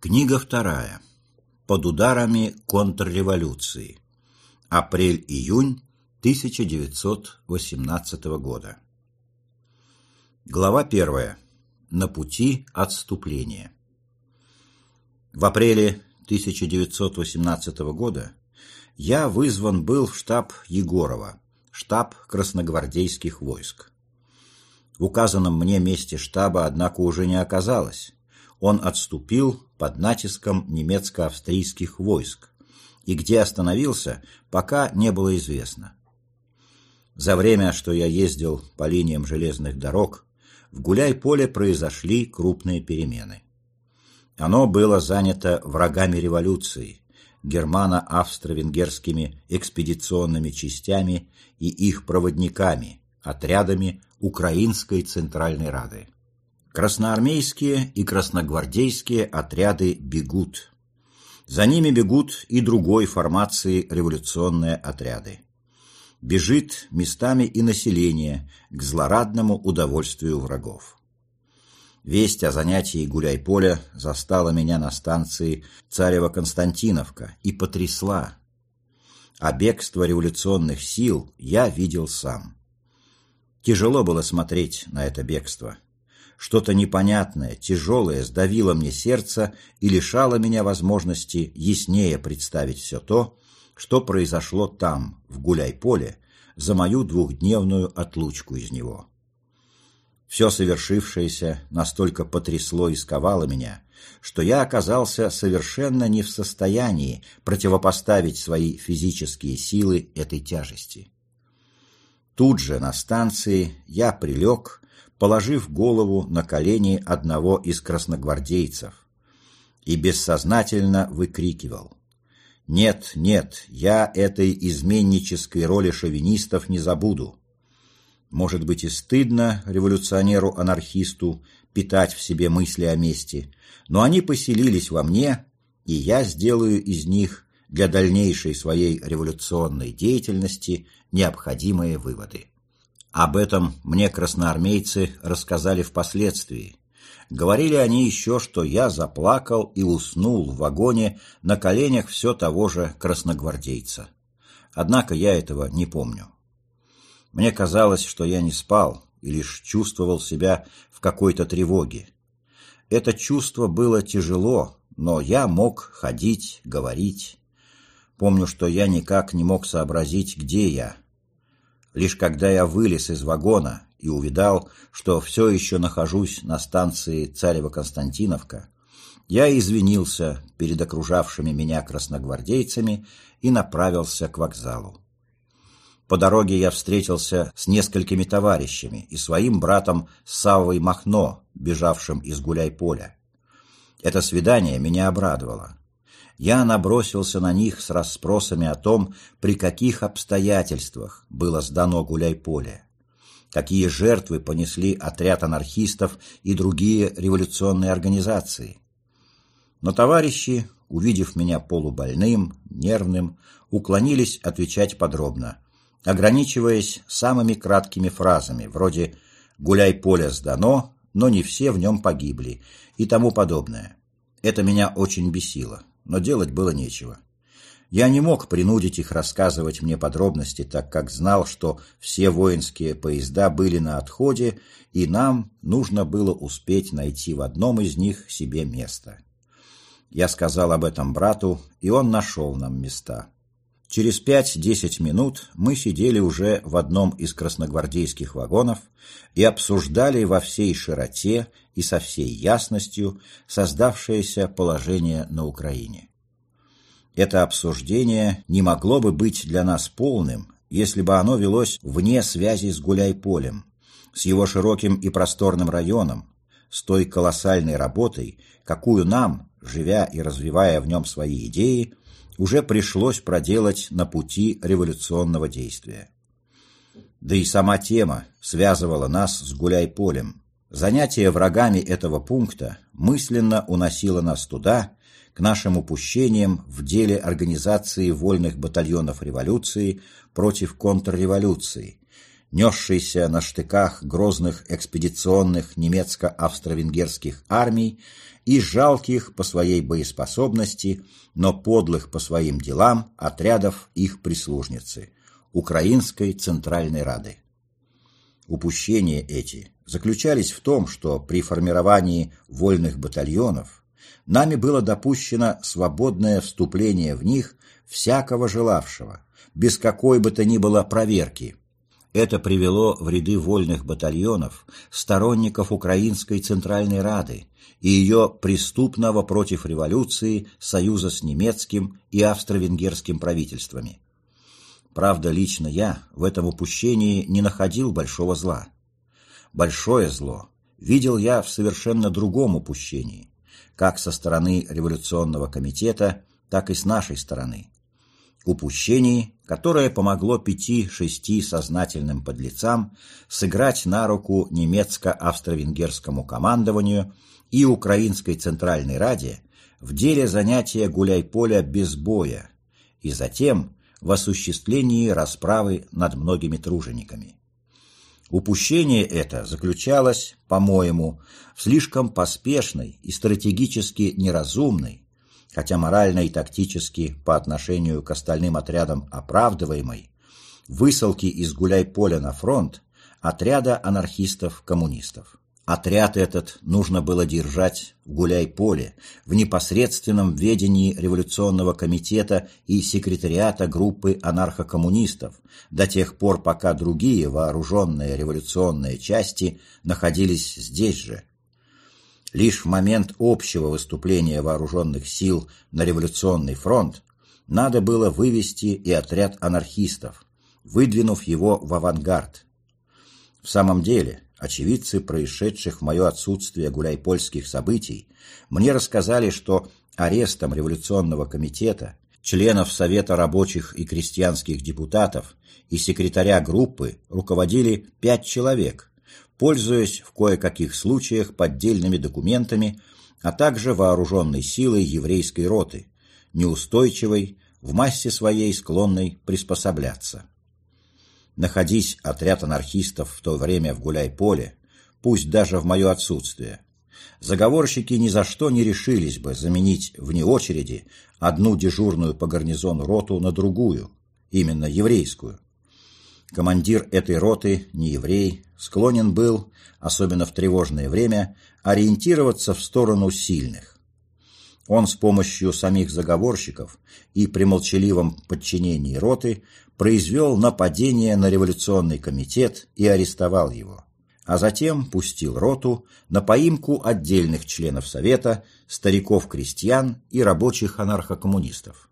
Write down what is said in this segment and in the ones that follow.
Книга вторая. Под ударами контрреволюции. Апрель-июнь 1918 года. Глава первая. На пути отступления. В апреле 1918 года я вызван был в штаб Егорова, штаб красногвардейских войск. В указанном мне месте штаба, однако, уже не оказалось. Он отступил под натиском немецко-австрийских войск, и где остановился, пока не было известно. За время, что я ездил по линиям железных дорог, в Гуляй-поле произошли крупные перемены. Оно было занято врагами революции, германо-австро-венгерскими экспедиционными частями и их проводниками, отрядами Украинской Центральной Рады. Красноармейские и красногвардейские отряды бегут. За ними бегут и другой формации революционные отряды. Бежит местами и население к злорадному удовольствию врагов. Весть о занятии гуляй-поля застала меня на станции Царева-Константиновка и потрясла. А бегство революционных сил я видел сам. Тяжело было смотреть на это бегство. Что-то непонятное, тяжелое сдавило мне сердце и лишало меня возможности яснее представить все то, что произошло там, в Гуляй-поле, за мою двухдневную отлучку из него. Все совершившееся настолько потрясло и сковало меня, что я оказался совершенно не в состоянии противопоставить свои физические силы этой тяжести. Тут же на станции я прилег положив голову на колени одного из красногвардейцев, и бессознательно выкрикивал «Нет, нет, я этой изменнической роли шовинистов не забуду». Может быть и стыдно революционеру-анархисту питать в себе мысли о мести, но они поселились во мне, и я сделаю из них для дальнейшей своей революционной деятельности необходимые выводы. Об этом мне красноармейцы рассказали впоследствии. Говорили они еще, что я заплакал и уснул в вагоне на коленях все того же красногвардейца. Однако я этого не помню. Мне казалось, что я не спал и лишь чувствовал себя в какой-то тревоге. Это чувство было тяжело, но я мог ходить, говорить. Помню, что я никак не мог сообразить, где я, Лишь когда я вылез из вагона и увидал, что все еще нахожусь на станции Царево-Константиновка, я извинился перед окружавшими меня красногвардейцами и направился к вокзалу. По дороге я встретился с несколькими товарищами и своим братом Саввой Махно, бежавшим из гуляй-поля. Это свидание меня обрадовало я набросился на них с расспросами о том, при каких обстоятельствах было сдано гуляй-поле, какие жертвы понесли отряд анархистов и другие революционные организации. Но товарищи, увидев меня полубольным, нервным, уклонились отвечать подробно, ограничиваясь самыми краткими фразами, вроде «гуляй-поле сдано», но не все в нем погибли и тому подобное. Это меня очень бесило но делать было нечего. Я не мог принудить их рассказывать мне подробности, так как знал, что все воинские поезда были на отходе, и нам нужно было успеть найти в одном из них себе место. Я сказал об этом брату, и он нашел нам места. Через пять-десять минут мы сидели уже в одном из красногвардейских вагонов и обсуждали во всей широте и со всей ясностью создавшееся положение на Украине. Это обсуждение не могло бы быть для нас полным, если бы оно велось вне связи с Гуляй-полем, с его широким и просторным районом, с той колоссальной работой, какую нам, живя и развивая в нем свои идеи, уже пришлось проделать на пути революционного действия. Да и сама тема связывала нас с Гуляй-полем, Занятие врагами этого пункта мысленно уносило нас туда, к нашим упущениям в деле организации вольных батальонов революции против контрреволюции, несшийся на штыках грозных экспедиционных немецко-австро-венгерских армий и жалких по своей боеспособности, но подлых по своим делам отрядов их прислужницы – Украинской Центральной Рады. Упущения эти заключались в том, что при формировании вольных батальонов нами было допущено свободное вступление в них всякого желавшего, без какой бы то ни было проверки. Это привело в ряды вольных батальонов сторонников Украинской Центральной Рады и ее преступного против революции союза с немецким и австро-венгерским правительствами. Правда, лично я в этом упущении не находил большого зла. Большое зло видел я в совершенно другом упущении, как со стороны революционного комитета, так и с нашей стороны. Упущении, которое помогло пяти-шести сознательным подлецам сыграть на руку немецко-австро-венгерскому командованию и Украинской Центральной Раде в деле занятия гуляй-поля без боя и затем в осуществлении расправы над многими тружениками. Упущение это заключалось, по-моему, в слишком поспешной и стратегически неразумной, хотя морально и тактически по отношению к остальным отрядам оправдываемой, высылки из гуляй-поля на фронт отряда анархистов-коммунистов. Отряд этот нужно было держать в гуляй-поле, в непосредственном ведении революционного комитета и секретариата группы анархокоммунистов, до тех пор, пока другие вооруженные революционные части находились здесь же. Лишь в момент общего выступления вооруженных сил на революционный фронт надо было вывести и отряд анархистов, выдвинув его в авангард. В самом деле, очевидцы происшедших в мое отсутствие гуляй-польских событий, мне рассказали, что арестом революционного комитета, членов Совета рабочих и крестьянских депутатов и секретаря группы руководили пять человек, пользуясь в кое-каких случаях поддельными документами, а также вооруженной силой еврейской роты, неустойчивой, в массе своей склонной приспосабляться. Находись отряд анархистов в то время в гуляй-поле, пусть даже в мое отсутствие, заговорщики ни за что не решились бы заменить вне очереди одну дежурную по гарнизону роту на другую, именно еврейскую. Командир этой роты, не еврей, склонен был, особенно в тревожное время, ориентироваться в сторону сильных. Он с помощью самих заговорщиков и при молчаливом подчинении роты произвел нападение на революционный комитет и арестовал его, а затем пустил роту на поимку отдельных членов Совета, стариков-крестьян и рабочих анархокоммунистов.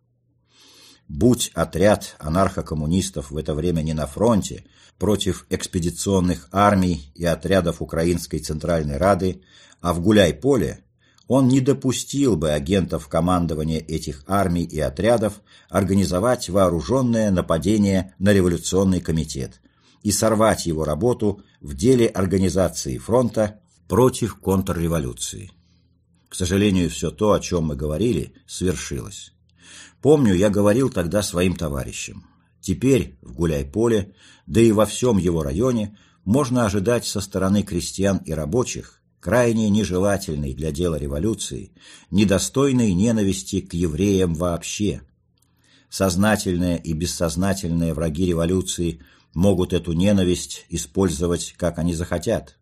Будь отряд анархокоммунистов в это время не на фронте против экспедиционных армий и отрядов Украинской Центральной Рады, а в гуляй-поле, он не допустил бы агентов командования этих армий и отрядов организовать вооруженное нападение на революционный комитет и сорвать его работу в деле организации фронта против контрреволюции. К сожалению, все то, о чем мы говорили, свершилось. Помню, я говорил тогда своим товарищам. Теперь в Гуляй-Поле, да и во всем его районе, можно ожидать со стороны крестьян и рабочих крайне нежелательный для дела революции, недостойной ненависти к евреям вообще. Сознательные и бессознательные враги революции могут эту ненависть использовать, как они захотят.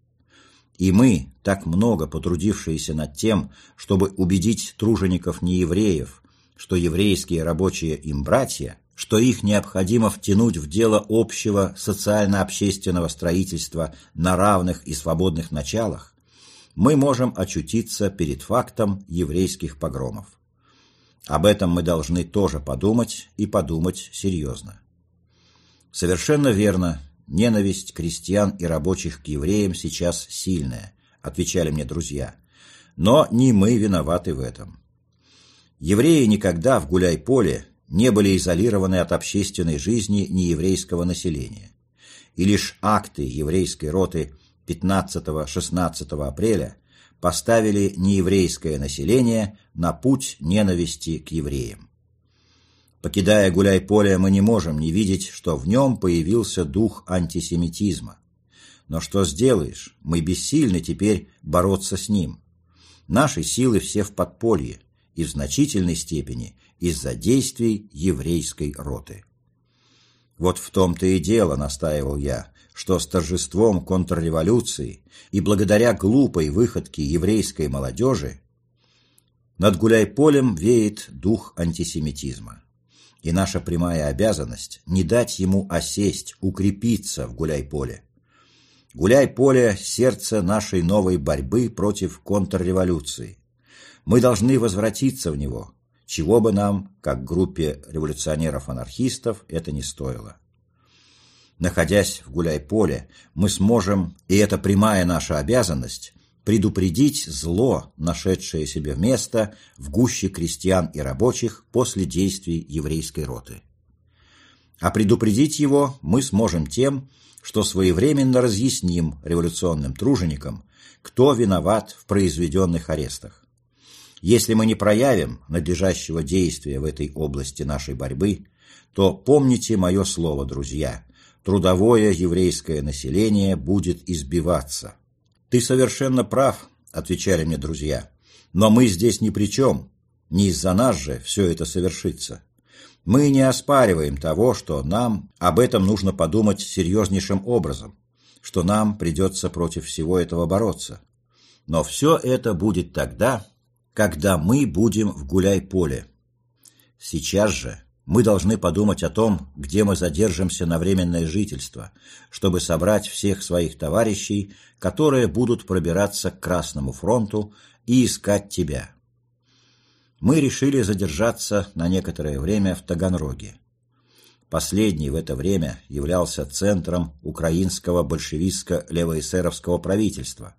И мы, так много потрудившиеся над тем, чтобы убедить тружеников неевреев, что еврейские рабочие им братья, что их необходимо втянуть в дело общего социально-общественного строительства на равных и свободных началах, мы можем очутиться перед фактом еврейских погромов. Об этом мы должны тоже подумать и подумать серьезно. Совершенно верно, ненависть крестьян и рабочих к евреям сейчас сильная, отвечали мне друзья. Но не мы виноваты в этом. Евреи никогда в гуляй-поле не были изолированы от общественной жизни нееврейского населения. И лишь акты еврейской роты – 15-16 апреля поставили нееврейское население на путь ненависти к евреям. Покидая гуляй-поле, мы не можем не видеть, что в нем появился дух антисемитизма. Но что сделаешь? Мы бессильны теперь бороться с ним. Наши силы все в подполье, и в значительной степени из-за действий еврейской роты. Вот в том-то и дело, настаивал я, что с торжеством контрреволюции и благодаря глупой выходке еврейской молодежи над гуляй-полем веет дух антисемитизма. И наша прямая обязанность не дать ему осесть, укрепиться в гуляй-поле. Гуляй-поле – сердце нашей новой борьбы против контрреволюции. Мы должны возвратиться в него, чего бы нам, как группе революционеров-анархистов, это не стоило. Находясь в гуляй-поле, мы сможем, и это прямая наша обязанность, предупредить зло, нашедшее себе место в гуще крестьян и рабочих после действий еврейской роты. А предупредить его мы сможем тем, что своевременно разъясним революционным труженикам, кто виноват в произведенных арестах. Если мы не проявим надлежащего действия в этой области нашей борьбы, то помните мое слово, друзья, трудовое еврейское население будет избиваться. «Ты совершенно прав», — отвечали мне друзья, «но мы здесь ни при чем, не из-за нас же все это совершится. Мы не оспариваем того, что нам об этом нужно подумать серьезнейшим образом, что нам придется против всего этого бороться. Но все это будет тогда, когда мы будем в гуляй-поле. Сейчас же мы должны подумать о том, где мы задержимся на временное жительство, чтобы собрать всех своих товарищей, которые будут пробираться к Красному фронту и искать тебя. Мы решили задержаться на некоторое время в Таганроге. Последний в это время являлся центром украинского большевистско-левоэсеровского правительства.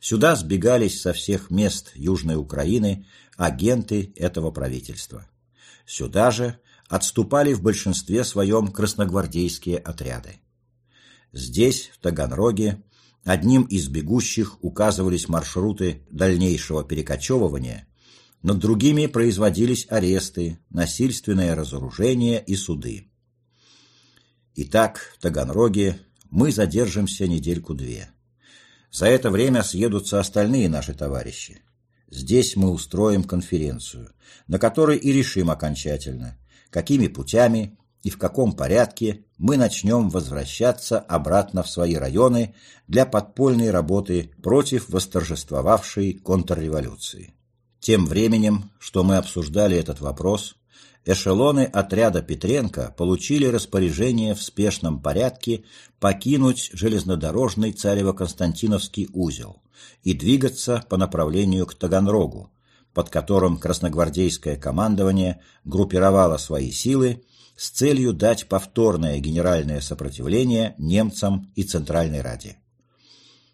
Сюда сбегались со всех мест Южной Украины агенты этого правительства. Сюда же отступали в большинстве своем красногвардейские отряды. Здесь, в Таганроге, одним из бегущих указывались маршруты дальнейшего перекочевывания, над другими производились аресты, насильственное разоружение и суды. Итак, в Таганроге мы задержимся недельку-две. За это время съедутся остальные наши товарищи. Здесь мы устроим конференцию, на которой и решим окончательно, какими путями и в каком порядке мы начнем возвращаться обратно в свои районы для подпольной работы против восторжествовавшей контрреволюции. Тем временем, что мы обсуждали этот вопрос, эшелоны отряда Петренко получили распоряжение в спешном порядке покинуть железнодорожный Царево-Константиновский узел и двигаться по направлению к Таганрогу, под которым красногвардейское командование группировало свои силы с целью дать повторное генеральное сопротивление немцам и Центральной Раде.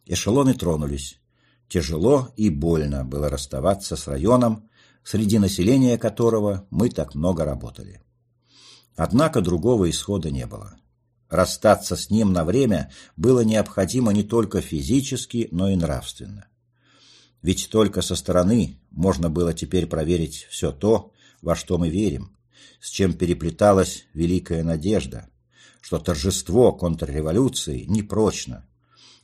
Эшелоны тронулись. Тяжело и больно было расставаться с районом, среди населения которого мы так много работали. Однако другого исхода не было. Расстаться с ним на время было необходимо не только физически, но и нравственно. Ведь только со стороны можно было теперь проверить все то, во что мы верим, с чем переплеталась великая надежда, что торжество контрреволюции непрочно,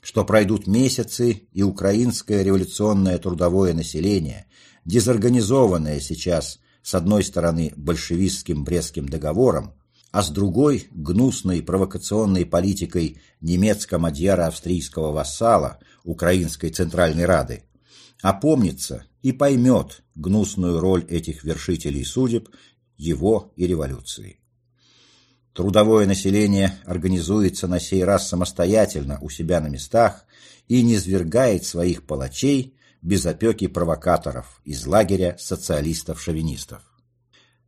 что пройдут месяцы, и украинское революционное трудовое население дезорганизованная сейчас с одной стороны большевистским Брестским договором, а с другой – гнусной провокационной политикой немецко-мадьяро-австрийского вассала Украинской Центральной Рады, опомнится и поймет гнусную роль этих вершителей судеб, его и революции. Трудовое население организуется на сей раз самостоятельно у себя на местах и не свергает своих палачей без опеки провокаторов из лагеря социалистов-шовинистов.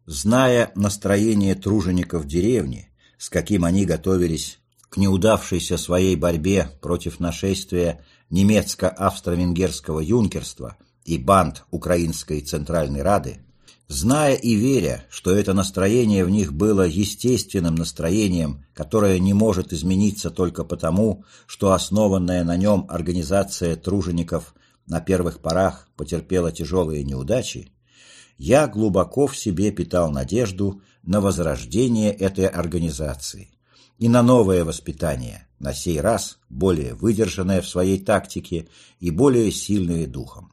Зная настроение тружеников деревни, с каким они готовились к неудавшейся своей борьбе против нашествия немецко-австро-венгерского юнкерства и банд Украинской Центральной Рады, зная и веря, что это настроение в них было естественным настроением, которое не может измениться только потому, что основанная на нем организация тружеников на первых порах потерпела тяжелые неудачи, я глубоко в себе питал надежду на возрождение этой организации и на новое воспитание, на сей раз более выдержанное в своей тактике и более сильное духом.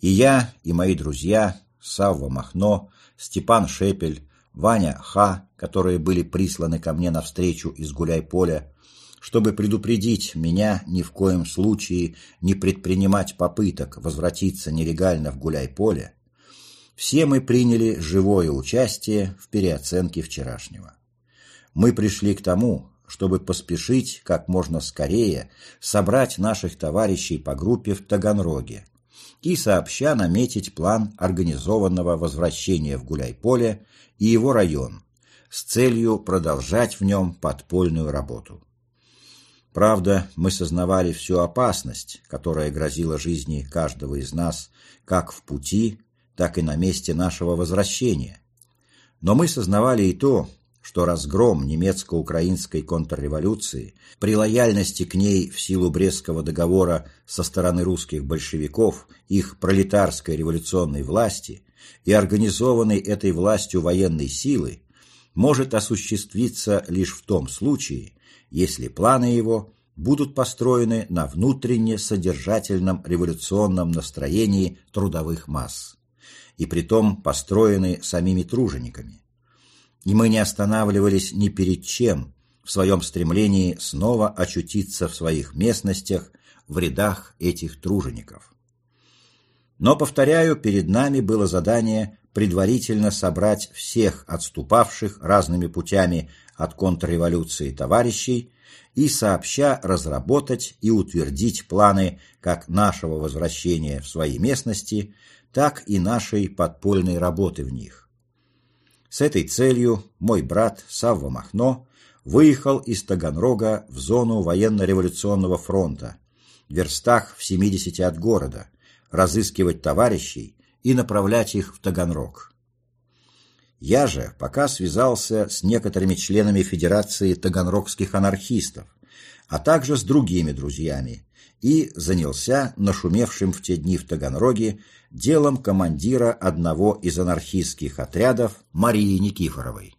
И я, и мои друзья, Савва Махно, Степан Шепель, Ваня Ха, которые были присланы ко мне навстречу из гуляй-поля, чтобы предупредить меня ни в коем случае не предпринимать попыток возвратиться нелегально в гуляй-поле, все мы приняли живое участие в переоценке вчерашнего. Мы пришли к тому, чтобы поспешить как можно скорее собрать наших товарищей по группе в Таганроге и сообща наметить план организованного возвращения в Гуляйполе и его район с целью продолжать в нем подпольную работу. Правда, мы сознавали всю опасность, которая грозила жизни каждого из нас как в пути, так и на месте нашего возвращения. Но мы сознавали и то, что разгром немецко-украинской контрреволюции при лояльности к ней в силу Брестского договора со стороны русских большевиков, их пролетарской революционной власти и организованной этой властью военной силы может осуществиться лишь в том случае, если планы его будут построены на внутренне содержательном революционном настроении трудовых масс, и притом построены самими тружениками и мы не останавливались ни перед чем в своем стремлении снова очутиться в своих местностях в рядах этих тружеников. Но, повторяю, перед нами было задание предварительно собрать всех отступавших разными путями от контрреволюции товарищей и сообща разработать и утвердить планы как нашего возвращения в свои местности, так и нашей подпольной работы в них. С этой целью мой брат Савва Махно выехал из Таганрога в зону военно-революционного фронта, в верстах в 70 от города, разыскивать товарищей и направлять их в Таганрог. Я же пока связался с некоторыми членами Федерации таганрогских анархистов, а также с другими друзьями, и занялся нашумевшим в те дни в Таганроге делом командира одного из анархистских отрядов Марии Никифоровой.